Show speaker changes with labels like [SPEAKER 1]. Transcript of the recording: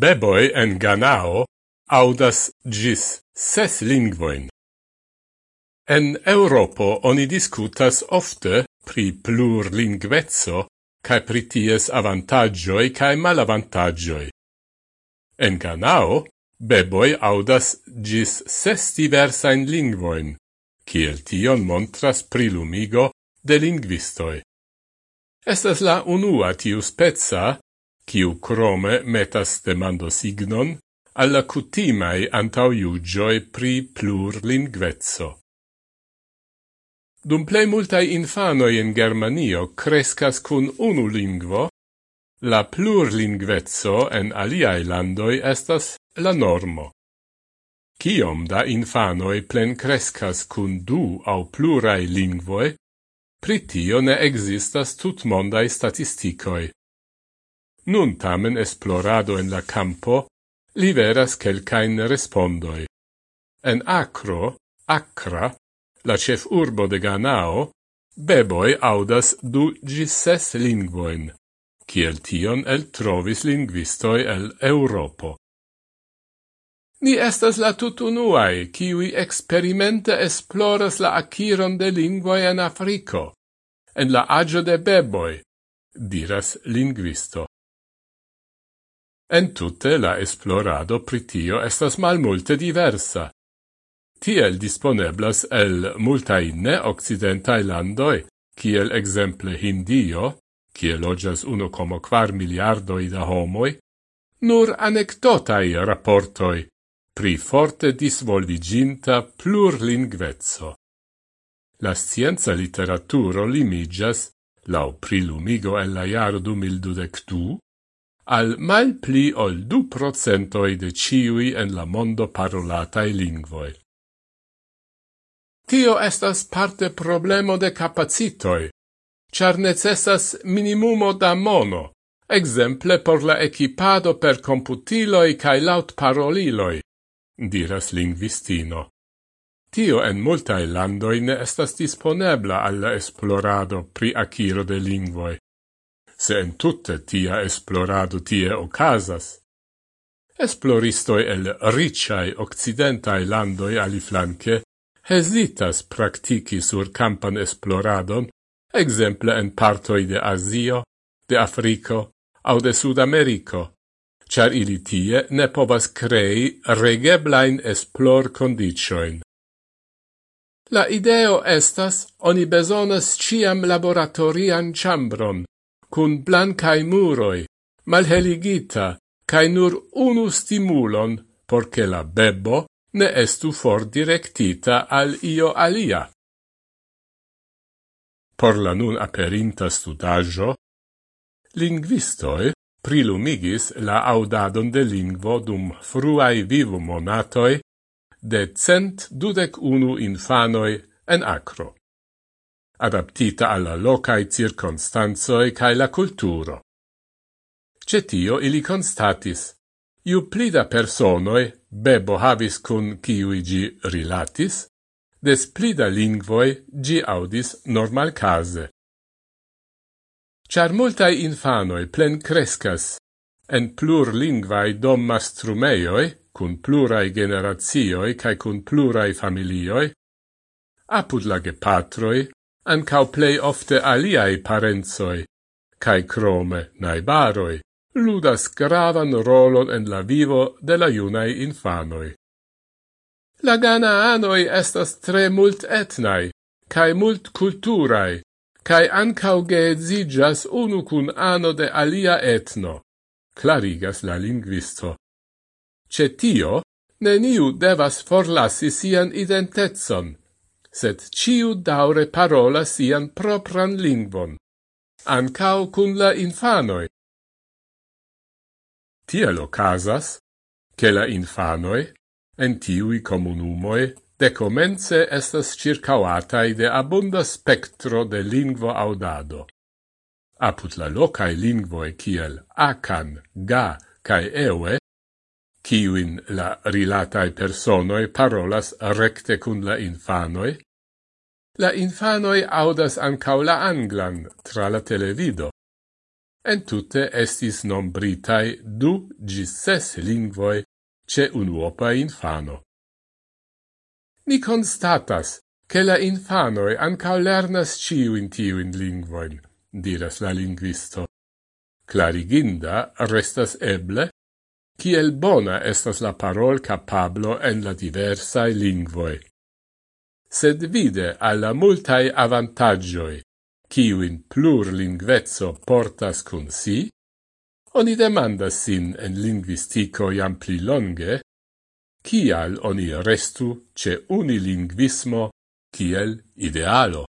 [SPEAKER 1] beboi en Ganao audas gis ses lingvoin. En Europo oni discutas ofte pri plur lingvezzo cae pri ties avantagioi cae malavantagioi. En Ganao, beboi audas gis ses diversain lingvoin, kiel tion montras prilumigo de lingvistoi. Estas la unua tiu spezza kiu crome metas demando signon alla cutimai antauiugioi pri plurlingvezzo. Dum plei multai infanoi in Germanio crescas cun unu lingvo, la plurlingvezzo en aliai landoi estas la normo. Ciom da infanoi plen crescas cun du au plurai lingvoi, pri tio ne existas tutmondai statisticoi. Nun tamen esplorado en la campo liveras quelcain respondoi. En Acro, Acra, la chef urbo de Ganao, beboi audas du gis ses lingvoin, kiel tion el trovis lingvistoi el Europo. Ni estas la tutunuai, kiwi experimente esploras la aciron de lingvoi en Africo, en la agio de beboi, diras lingvisto. En tutte la esplorado pritio estas malmulte diversa. Tiel disponeblas el multai ne occidentai landoi, kiel exemple Hindio, kiel logias 1,4 miliardoi da homoi, nur anecdotai rapportoi pri forte disvolviginta plurlingvezzo. La scienza literaturo limigas, lau prilumigo el la jaro du mildudectu, al mal pli ol du procentoi de ciui en la mondo parolatai lingvoi. Tio estas parte problemo de capacitoi, char necessas minimumo da mono, exemple por la equipado per computiloi cae laut paroliloi, diras linguistino. Tio en multae landoi ne estas disponebla alla esplorado pri aciro de lingvoi se entute tia esplorado tie ocasas. Esploristoi el ricciai occidentai landoi aliflanque hesitas practici sur campan esploradon, exemple en partoi de Asio, de Africo, au de Sud Americo, char ili tie ne povas crei regeblain esplor condicioin. La ideo estas oni besonas ciam laboratorian chambron, cun blancai muroi, malheligita, cae nur unu stimulon, porce la bebbo ne estu for directita al io alia. Por la nun aperinta studaggio, linguistoi prilumigis la audadon de lingvo dum fruai vivu monatoi de cent dudec unu infanoi en acro adaptita alla locae circonstanzoe cae la culturo. Cetio ili constatis, iu plida personoe bebo havis cun ciui gi rilatis, des plida lingvoe gi audis normal case. Char multae infanoe plen crescas, en plur lingvae dom mastrumeioi, cun plurai generatioi cae cun plurai familioi, apud la gepatroi, ancau plei ofte aliai parenzoi, cae crome naibaroi, ludas gravan rolon en la vivo de la iunae infanoi. La Ganaanoi estas tre mult etnai, cae mult culturai, cae ancau geedzigas unu cun ano de alia etno, clarigas la linguisto. Cetio, neniu devas forlasi sian identetson, sed ciu daure parola sian propran lingvon, ancao cun la infanoi. Tiel ocasas, che la infanoi, en tiui comunumoi, decomence estas circauatai de abunda spectro de lingvo audado. Aput la locae lingvoe kiel acan, ga, cae ewe, kiuin la rilatae personoi parolas recte cun la infanoi, la infanoi audas ancau la anglan tra la televido. En tutte estis nombritai du gis ses lingvoi ce unuopa infano. Ni constatas che la infanoi ancau lernas ciuin tiuin lingvoin, diras la linguisto. Clariginda restas eble Ciel bona estas la parol capablo en la diversae lingvoi. Sed vide alla multae avantagioi, ciuin plur lingvezzo portas cun si, oni demandas sin en linguistico iam pli longe, cial oni restu ce unilingvismo ciel idealo.